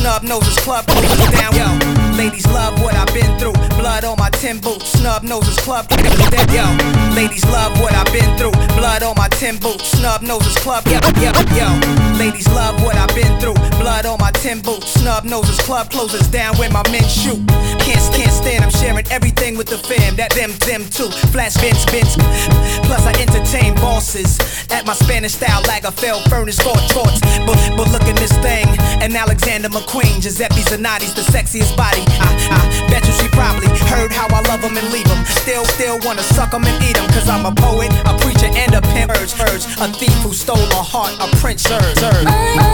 Snub noses, club closes down. Yo, ladies love what I've been through. Blood on my tin boots. Snub noses, club closes down. Yo, ladies love what I've been through. Blood on my tin boots. Snub noses, club. Yo, yo, yo. Ladies love what I've been through. Blood on my tin boots. Snub noses, club closes down when my men shoot. Can't can't stand. I'm sharing everything with the fam. That them them too. Flash Vince Vince. Plus I entertain bosses at my Spanish style Lagerfeld furnace for torts. But but look at this thing. And Alexander McQueen, Giuseppe Zanotti's the sexiest body. I, I bet you she probably heard how I love love 'em and leave leave 'em. Still still wanna suck suck 'em and eat 'em. Cause I'm a poet, a preacher, and a pimp. Urge, urge, a thief who stole a heart, a prince. Serve, serve.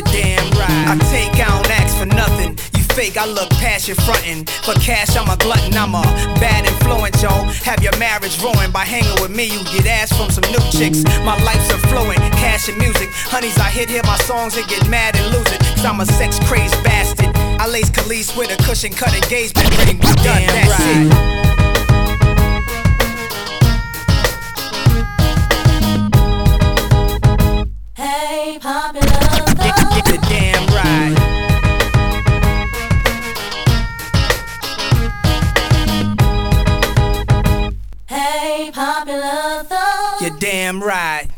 You're damn right. I take, I don't ask for nothing. You fake, I look past your frontin'. For cash, I'm a glutton, I'm a bad influence, yo. Have your marriage ruined by hanging with me. You get ass from some new chicks. My life's affluent, cash and music. Honeys, I hit hear my songs and get mad and lose it. Cause I'm a sex crazed bastard. I lace Kelis with a cushion cut engagement ring. We done, that's it. Hey, popular thought. You're damn right. Hey, popular thought. You're damn right.